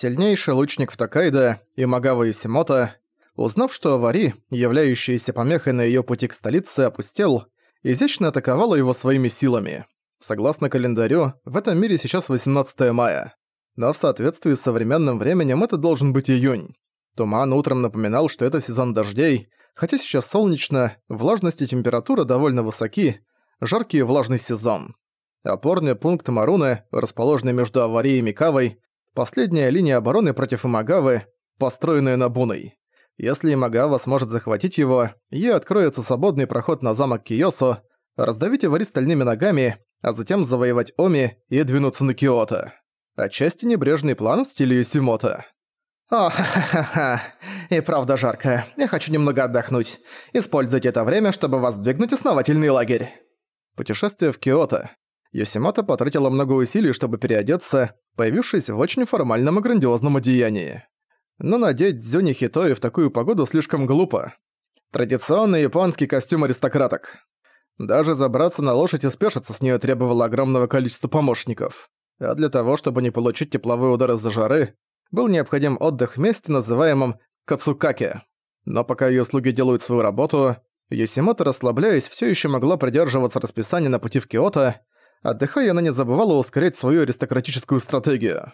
Сильнейший лучник в и Магава Исимота, узнав, что Авари, являющийся помехой на её пути к столице, опустел, изящно атаковала его своими силами. Согласно календарю, в этом мире сейчас 18 мая. Но в соответствии с современным временем это должен быть июнь. Туман утром напоминал, что это сезон дождей, хотя сейчас солнечно, влажность и температура довольно высоки, жаркий и влажный сезон. Опорный пункт Маруны, расположенный между Аварией и Микавой, последняя линия обороны против Имагавы, построенная Набуной. Если Имагава сможет захватить его, ей откроется свободный проход на замок Киосо, раздавить Авари стальными ногами, а затем завоевать Оми и двинуться на Киото. Отчасти небрежный план в стиле Юсимота. «О, ха-ха-ха, и правда жарко. Я хочу немного отдохнуть. Используйте это время, чтобы воздвигнуть основательный лагерь». Путешествие в Киото. Йосимото потратила много усилий, чтобы переодеться, появившись в очень формальном и грандиозном одеянии. Но надеть дзюни хитои в такую погоду слишком глупо. Традиционный японский костюм аристократок. Даже забраться на лошадь и спешиться с нее требовало огромного количества помощников. А для того, чтобы не получить тепловые удары из-за жары, был необходим отдых в месте, называемом Кацукаке. Но пока ее слуги делают свою работу, Йосимото, расслабляясь, все еще могла придерживаться расписания на пути в Киото, отдыхая, она не забывала ускорять свою аристократическую стратегию.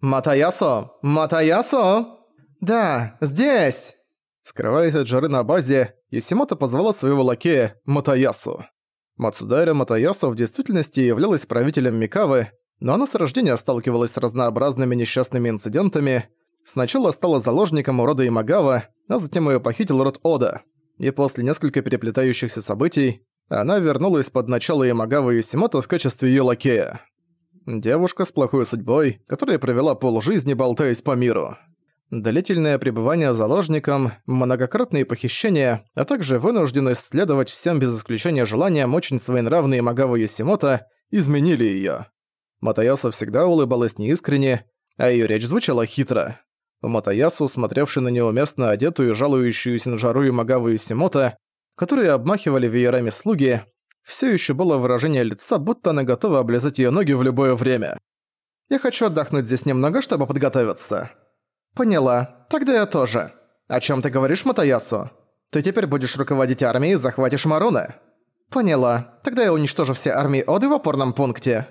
«Матаясо! Матаясо!» «Да, здесь!» Скрываясь от жары на базе, Юсимото позвала своего лакея Матаясу. Мацудайра Матаясу в действительности являлась правителем Микавы, но она с рождения сталкивалась с разнообразными несчастными инцидентами. Сначала стала заложником у рода Имагава, а затем ее похитил род Ода. И после нескольких переплетающихся событий, она вернулась под начало Имагавы Юсимото в качестве её лакея. Девушка с плохой судьбой, которая провела полжизни, болтаясь по миру. Длительное пребывание заложником, многократные похищения, а также вынужденность следовать всем без исключения желаниям очень своенравные Магавы Юсимото изменили её. Матаясу всегда улыбалась неискренне, а её речь звучала хитро. Матаясу, смотревшей на неуместно одетую и жалующуюся на жару Магаву Юсимото, которые обмахивали веерами слуги, все еще было выражение лица, будто она готова облизать ее ноги в любое время. «Я хочу отдохнуть здесь немного, чтобы подготовиться». «Поняла. Тогда я тоже. О чем ты говоришь, Матаясу? Ты теперь будешь руководить армией и захватишь Маруны?» «Поняла. Тогда я уничтожу все армии Оды в опорном пункте.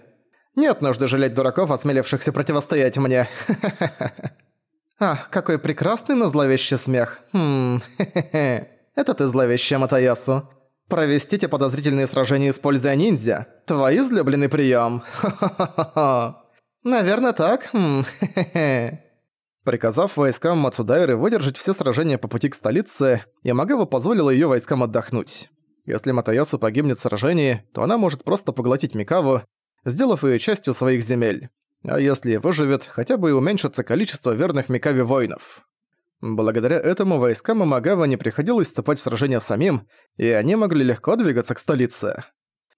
Нет нужды жалеть дураков, осмелившихся противостоять мне. Ах, какой прекрасный, но зловещий смех. Хм, хе-хе-хе. Это ты зловещая Матаясу. Провести те подозрительные сражения, используя ниндзя. Твой излюбленный прием. Ха-ха-ха. Наверное, так. Хм. Приказав войскам Мацудайры выдержать все сражения по пути к столице, Ямагава позволила ее войскам отдохнуть. Если Матаясу погибнет в сражении, то она может просто поглотить Микаву, сделав ее частью своих земель. А если выживет, хотя бы и уменьшится количество верных Микаве воинов. Благодаря этому войскам Имагава не приходилось вступать в сражения самим, и они могли легко двигаться к столице.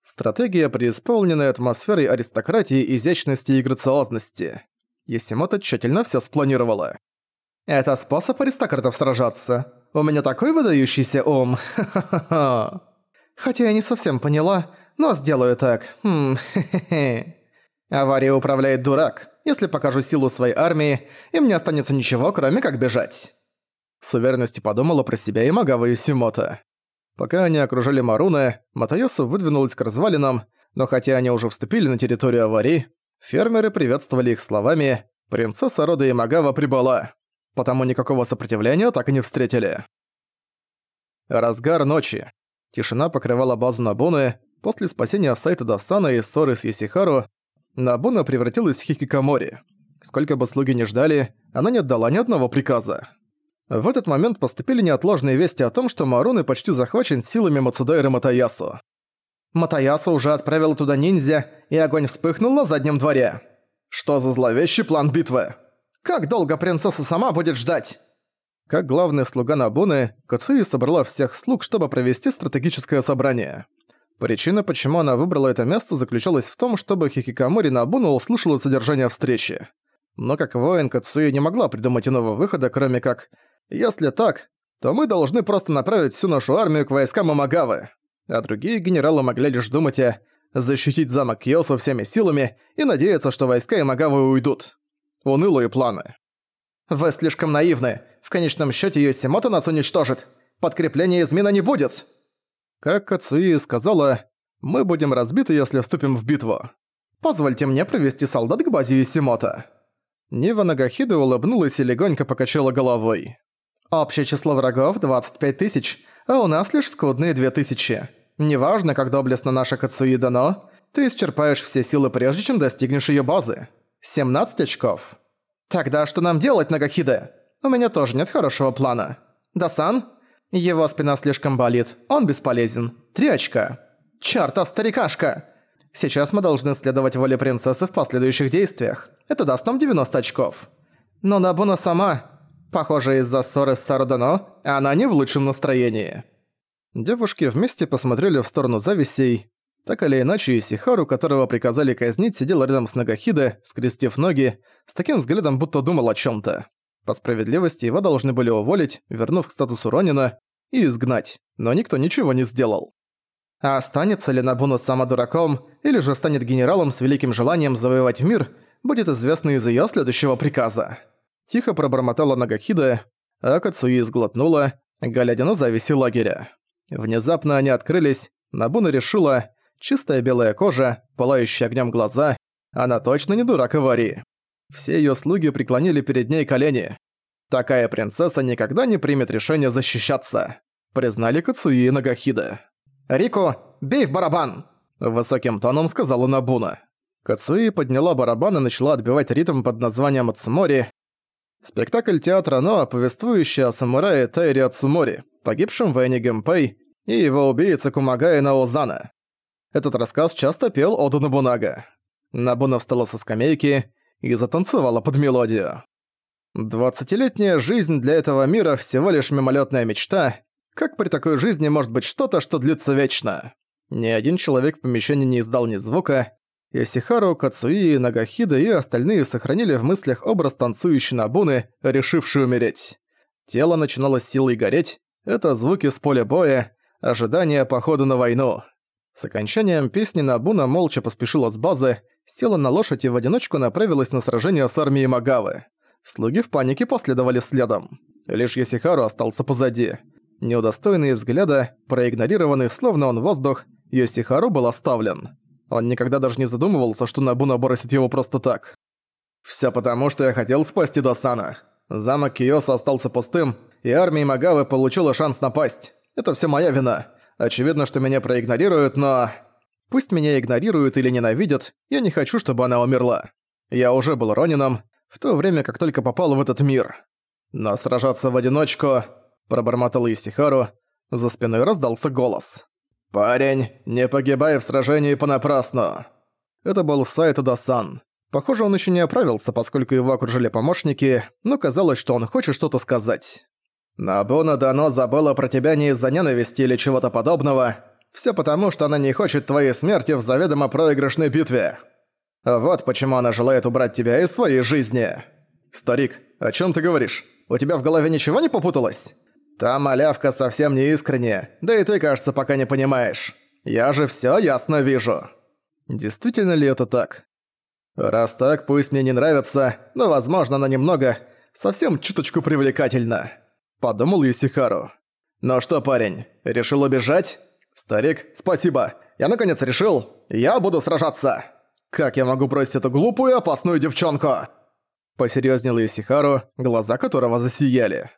Стратегия, преисполненная атмосферой аристократии, изящности и грациозности. Есимото тщательно всё спланировала. «Это способ аристократов сражаться. У меня такой выдающийся ум. Ха-ха-ха. Хотя я не совсем поняла, но сделаю так. Хм, хе-хе-хе. Авария управляет дурак. Если покажу силу своей армии, им не останется ничего, кроме как бежать». С уверенностью подумала про себя и Магава Юсимота. Пока они окружали Маруны, Матайосу выдвинулась к развалинам, но хотя они уже вступили на территорию аварии, фермеры приветствовали их словами «Принцесса рода Имагава прибыла», потому никакого сопротивления так и не встретили. Разгар ночи. Тишина покрывала базу Нобуны. После спасения Сайто Досана и ссоры с Ёсихару, Нобуна превратилась в хикикомори. Сколько бы слуги не ждали, она не отдала ни одного приказа. В этот момент поступили неотложные вести о том, что Маруны почти захвачен силами Мацудайры Мотоясу. Мотоясу уже отправил туда ниндзя, и огонь вспыхнул на заднем дворе. Что за зловещий план битвы? Как долго принцесса сама будет ждать? Как главный слуга Нобуны, Кацуиэ собрала всех слуг, чтобы провести стратегическое собрание. Причина, почему она выбрала это место, заключалась в том, чтобы хикикомори Нобуна услышала содержание встречи. Но как воин Кацуиэ не могла придумать иного выхода, кроме как если так, то мы должны просто направить всю нашу армию к войскам Имагавы. А другие генералы могли лишь думать о защитить замок Киёсу всеми силами и надеяться, что войска Имагавы уйдут. Унылые планы. Вы слишком наивны. В конечном счете Йосимото нас уничтожит. Подкрепления из мина не будет. Как Кацуи сказала, мы будем разбиты, если вступим в битву. Позвольте мне провести солдат к базе Йосимото. Нива Нагахида улыбнулась и легонько покачала головой. Общее число врагов 25 тысяч, а у нас лишь скудные 2000. Неважно, как доблестно наша Кацуи дано, ты исчерпаешь все силы прежде, чем достигнешь её базы. 17 очков. Тогда что нам делать, Нагахиде? У меня тоже нет хорошего плана. Дасан? Его спина слишком болит, он бесполезен. Три очка. Чёртов старикашка! Сейчас мы должны следовать воле принцессы в последующих действиях. Это даст нам 90 очков. Но Набуна сама... Похоже, из-за ссоры с Сарудано, она не в лучшем настроении. Девушки вместе посмотрели в сторону зависей. Так или иначе, Исихару, которого приказали казнить, сидел рядом с Нагахиде, скрестив ноги, с таким взглядом, будто думал о чем то По справедливости его должны были уволить, вернув к статусу Ронина, и изгнать, но никто ничего не сделал. А останется ли Набуна сама дураком, или же станет генералом с великим желанием завоевать мир, будет известно из её следующего приказа. Тихо пробормотала Нагахида, а Кацуи сглотнула, глядя на зависи лагеря. Внезапно они открылись, Набуна решила, чистая белая кожа, пылающие огнем глаза, она точно не дурак аварии. Все её слуги преклонили перед ней колени. Такая принцесса никогда не примет решение защищаться, признали Кацуи и Нагахида. «Рико, бей в барабан!» Высоким тоном сказала Набуна. Кацуи подняла барабан и начала отбивать ритм под названием «Ацумори». Спектакль театра Ноа, повествующий о самурае Тайри Ацумори, погибшем в войне Гэмпэй, и его убийце Кумагая Наозана. Этот рассказ часто пел Оду Набунага. Набуна встала со скамейки и затанцевала под мелодию. Двадцатилетняя жизнь для этого мира всего лишь мимолетная мечта, как при такой жизни может быть что-то, что длится вечно? Ни один человек в помещении не издал ни звука. Исихару, Кацуи, Нагахида и остальные сохранили в мыслях образ танцующей Набуны, решившей умереть. Тело начинало силой гореть. Это звуки с поля боя, ожидание похода на войну. С окончанием песни Набуна молча поспешила с базы, села на лошадь и в одиночку направилась на сражение с армией Магавы. Слуги в панике последовали следом. Лишь Йосихару остался позади. Неудостойный взгляда, проигнорированный, словно он воздух, Йосихару был оставлен. Он никогда даже не задумывался, что Набуна бросит его просто так. «Всё потому, что я хотел спасти Досана. Замок Киоса остался пустым, и армия Магавы получила шанс напасть. Это всё моя вина. Очевидно, что меня проигнорируют, но... Пусть меня игнорируют или ненавидят, я не хочу, чтобы она умерла. Я уже был Ронином, в то время как только попал в этот мир. Но сражаться в одиночку пробормотал Исихару, за спиной раздался голос. «Парень, не погибай в сражении понапрасну!» Это был Сайта Дасан. Похоже, он еще не оправился, поскольку его окружили помощники, но казалось, что он хочет что-то сказать. «Набуна Дано забыла про тебя не из-за ненависти или чего-то подобного. Все потому, что она не хочет твоей смерти в заведомо проигрышной битве. Вот почему она желает убрать тебя из своей жизни. Старик, о чем ты говоришь? У тебя в голове ничего не попуталось?» Та малявка совсем не искренняя, да и ты, кажется, пока не понимаешь. Я же всё ясно вижу. Действительно ли это так? Раз так, пусть мне не нравится, но, возможно, она немного, совсем чуточку привлекательна. Подумал Исихару. Ну что, парень, решил убежать? Старик, спасибо. Я наконец решил, я буду сражаться. Как я могу бросить эту глупую и опасную девчонку? Посерьёзнел Исихару, глаза которого засияли.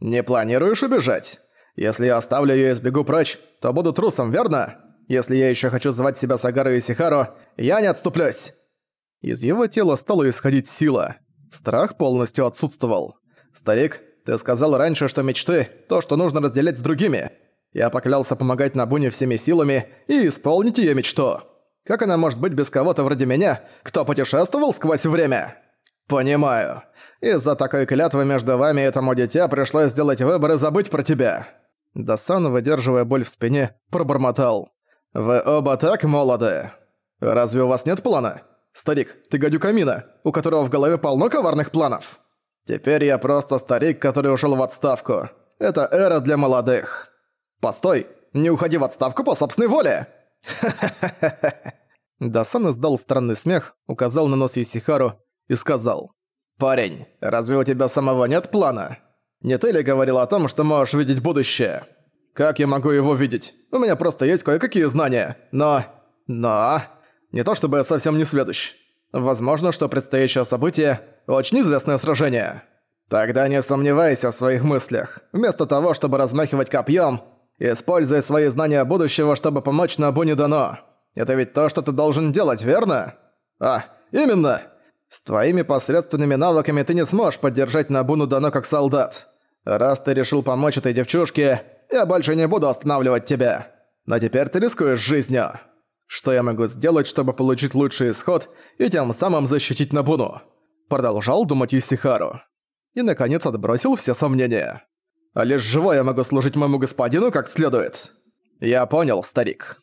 «Не планируешь убежать? Если я оставлю её и сбегу прочь, то буду трусом, верно? Если я ещё хочу звать себя Сагару и Сихару, я не отступлюсь!» Из его тела стала исходить сила. Страх полностью отсутствовал. «Старик, ты сказал раньше, что мечты – то, что нужно разделять с другими. Я поклялся помогать Набуне всеми силами и исполнить её мечту. Как она может быть без кого-то вроде меня, кто путешествовал сквозь время?» «Понимаю. Из-за такой клятвы между вами и этому дитя пришлось сделать выбор и забыть про тебя». Дасан, выдерживая боль в спине, пробормотал. «Вы оба так молоды. Разве у вас нет плана? Старик, ты гадюка Мина, у которого в голове полно коварных планов. Теперь я просто старик, который ушел в отставку. Это эра для молодых. Постой, не уходи в отставку по собственной воле!» Дасан издал странный смех, указал на нос Юсихару и сказал. «Парень, разве у тебя самого нет плана? Не ты ли говорил о том, что можешь видеть будущее? Как я могу его видеть? У меня просто есть кое-какие знания, но... Но... Не то чтобы я совсем не следующий. Возможно, что предстоящее событие – очень известное сражение. Тогда не сомневайся в своих мыслях. Вместо того, чтобы размахивать копьем, используй свои знания будущего, чтобы помочь Набу не дано. Это ведь то, что ты должен делать, верно? А, именно! С твоими посредственными навыками ты не сможешь поддержать Набуну Дано как солдат. Раз ты решил помочь этой девчушке, я больше не буду останавливать тебя. Но теперь ты рискуешь жизнью. Что я могу сделать, чтобы получить лучший исход и тем самым защитить Набуну? Продолжал думать Юсихару. И, наконец, отбросил все сомнения. А лишь живой я могу служить моему господину как следует. Я понял, старик.